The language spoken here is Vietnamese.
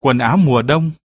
quần áo mùa đông.